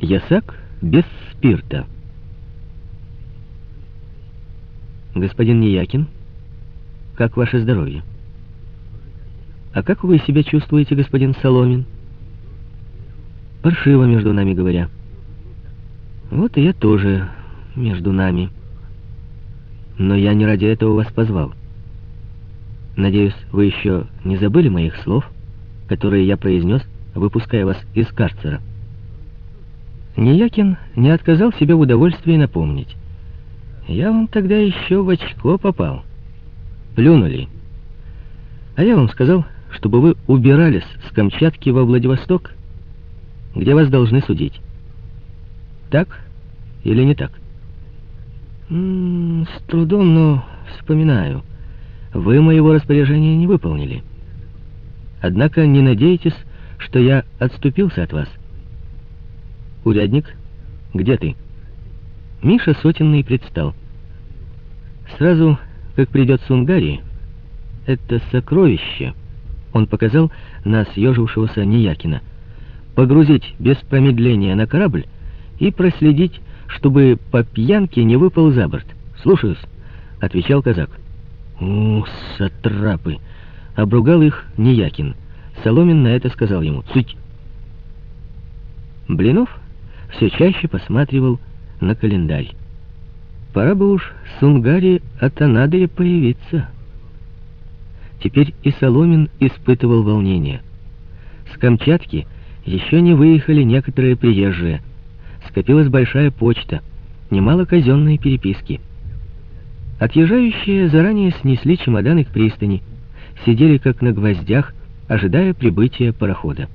Ясак без спирта. Господин Неякин, как ваше здоровье? А как вы себя чувствуете, господин Соломин? Паршиво, между нами говоря. Вот и я тоже между нами. Но я не ради этого вас позвал. Надеюсь, вы еще не забыли моих слов, которые я произнес, выпуская вас из карцера. Ниякин не отказал себе в удовольствии напомнить. Я вам тогда еще в очко попал. Плюнули. А я вам сказал, чтобы вы убирались с Камчатки во Владивосток, где вас должны судить. Так или не так? М -м, с трудом, но вспоминаю. Вы моего распоряжения не выполнили. Однако не надейтесь, что я отступился от вас. «Урядник, где ты?» Миша сотенный предстал. Сразу, как придет Сунгари, это сокровище, он показал на съежившегося Ниякина, погрузить без промедления на корабль и проследить, чтобы по пьянке не выпал за борт. «Слушаюсь», — отвечал казак. «У, сатрапы!» — обругал их Ниякин. Соломин на это сказал ему «Цыть!» Блинов все чаще посматривал на календарь. Пора бы уж Сунгари от Анадыря появиться. Теперь и Соломин испытывал волнение. С Камчатки еще не выехали некоторые приезжие. Скопилась большая почта, немало казенной переписки. Отъезжающие заранее снесли чемоданы к пристани, сидели как на гвоздях, ожидая прибытия парохода.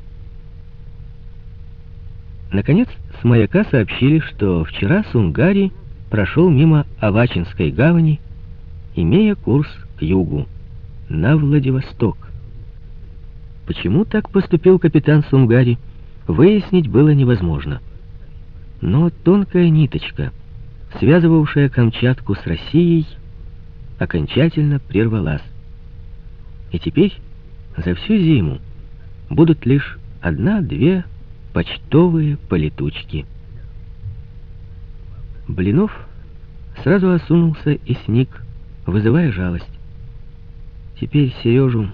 Наконец, с маяка сообщили, что вчера Сунгари прошел мимо Авачинской гавани, имея курс к югу, на Владивосток. Почему так поступил капитан Сунгари, выяснить было невозможно. Но тонкая ниточка, связывавшая Камчатку с Россией, окончательно прервалась. И теперь за всю зиму будут лишь одна-две почтовые полетучки. Блинов сразу осунулся и сник, вызывая жалость. Теперь Сережу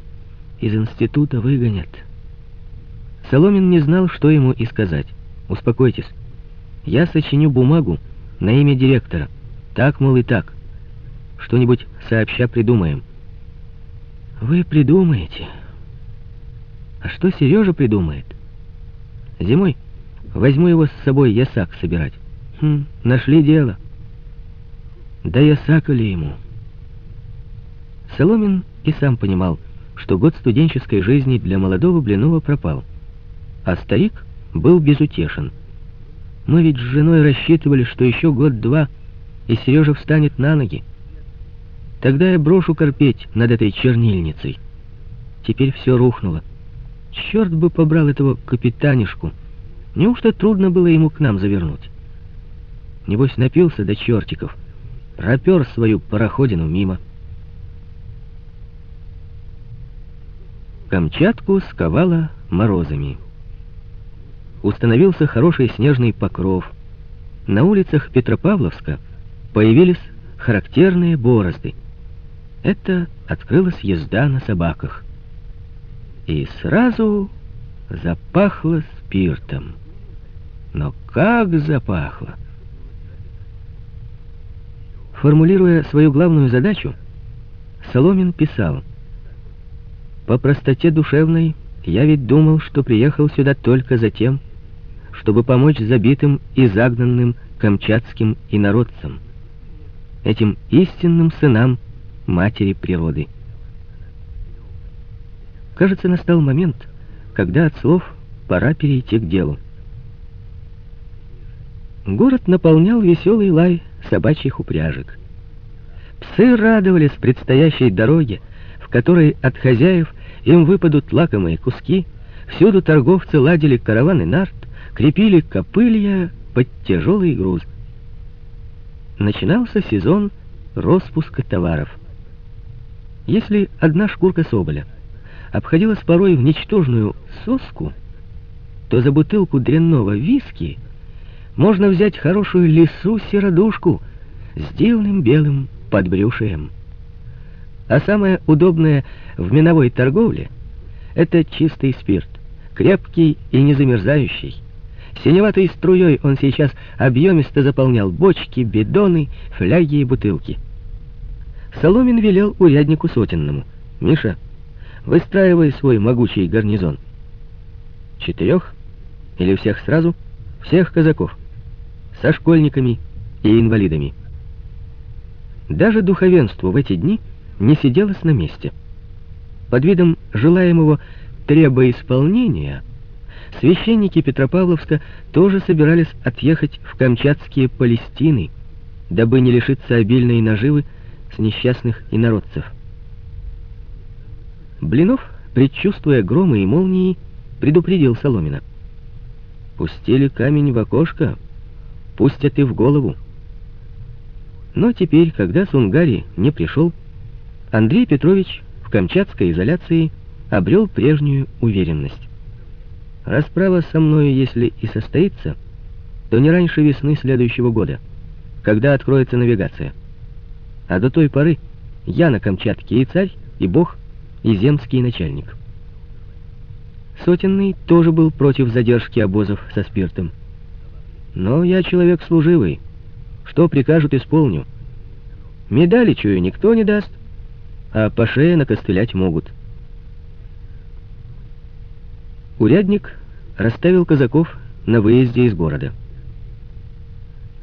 из института выгонят. Соломин не знал, что ему и сказать. «Успокойтесь. Я сочиню бумагу на имя директора. Так, мол, и так. Что-нибудь сообща придумаем». «Вы придумаете?» «А что Сережа придумает?» Зимой возьму его с собой ясак собирать. Хм, нашли дело. Да ясака ли ему? Соломин и сам понимал, что год студенческой жизни для молодого Блинова пропал. А старик был безутешен. Мы ведь с женой рассчитывали, что еще год-два, и Сережа встанет на ноги. Тогда я брошу корпеть над этой чернильницей. Теперь все рухнуло. Черт бы побрал этого капитанишку. Неужто трудно было ему к нам завернуть? Небось, напился до чертиков. Пропер свою пароходину мимо. Камчатку сковала морозами. Установился хороший снежный покров. На улицах Петропавловска появились характерные борозды. Это открылась езда на собаках и сразу запахло спиртом. Но как запахло! Формулируя свою главную задачу, Соломин писал, «По простоте душевной я ведь думал, что приехал сюда только за тем, чтобы помочь забитым и загнанным камчатским инородцам, этим истинным сынам матери природы». Кажется, настал момент, когда от слов пора перейти к делу. Город наполнял веселый лай собачьих упряжек. Псы радовались предстоящей дороге, в которой от хозяев им выпадут лакомые куски, всюду торговцы ладили караваны нарт, крепили копылья под тяжелый груз. Начинался сезон распуска товаров. Если одна шкурка соболя — обходилась порой в ничтожную соску, то за бутылку дрянного виски можно взять хорошую лису-серодушку с дивным белым подбрюшием. А самое удобное в миновой торговле — это чистый спирт, крепкий и незамерзающий. Синеватой струей он сейчас объемисто заполнял бочки, бидоны, фляги и бутылки. Соломин велел уряднику сотенному. «Миша, выстраивай свой могучий гарнизон. Четырех или всех сразу? Всех казаков. Со школьниками и инвалидами». Даже духовенству в эти дни не сиделось на месте. Под видом желаемого требоисполнения священники Петропавловска тоже собирались отъехать в камчатские Палестины, дабы не лишиться обильной наживы с несчастных инородцев. Блинов, предчувствуя громы и молнии, предупредил Соломина. «Пустили камень в окошко, пустят и в голову». Но теперь, когда Сунгари не пришел, Андрей Петрович в камчатской изоляции обрел прежнюю уверенность. Расправа со мною, если и состоится, то не раньше весны следующего года, когда откроется навигация. А до той поры я на Камчатке и царь, и бог, и земский начальник. Сотенный тоже был против задержки обозов со спиртом. Но я человек служивый. Что прикажут, исполню. Медали, чую, никто не даст, а по шее накостылять могут. Урядник расставил казаков на выезде из города.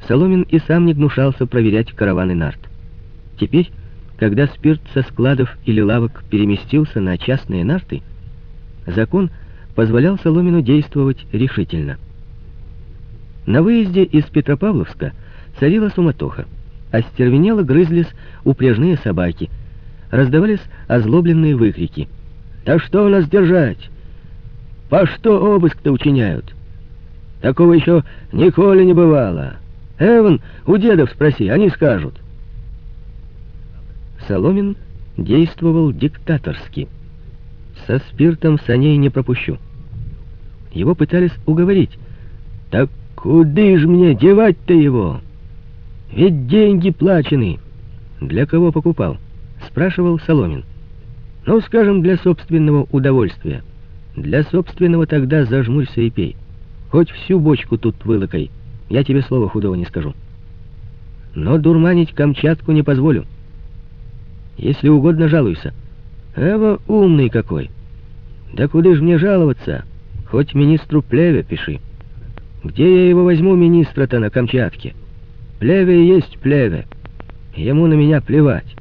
Соломин и сам не гнушался проверять караваны нарт. Теперь, когда спирт со складов или лавок переместился на частные нарты, закон позволял Соломину действовать решительно. На выезде из Петропавловска царила суматоха. Остервенело грызлись упряжные собаки, раздавались озлобленные выкрики. «Да что нас держать? По что обыск-то учиняют? Такого еще николи не бывало. Эван, у дедов спроси, они скажут». Соломин действовал диктаторски. Со спиртом саней не пропущу. Его пытались уговорить. «Так куды ж мне девать-то его?» Ведь деньги плачены. Для кого покупал? Спрашивал Соломин. Ну, скажем, для собственного удовольствия. Для собственного тогда зажмурься и пей. Хоть всю бочку тут вылокай. Я тебе слова худого не скажу. Но дурманить Камчатку не позволю. Если угодно, жалуйся. Эва умный какой. Да куда ж мне жаловаться? Хоть министру Плеве пиши. Где я его возьму, министра-то, на Камчатке?» Плеве есть плеве. Ему на меня плевать.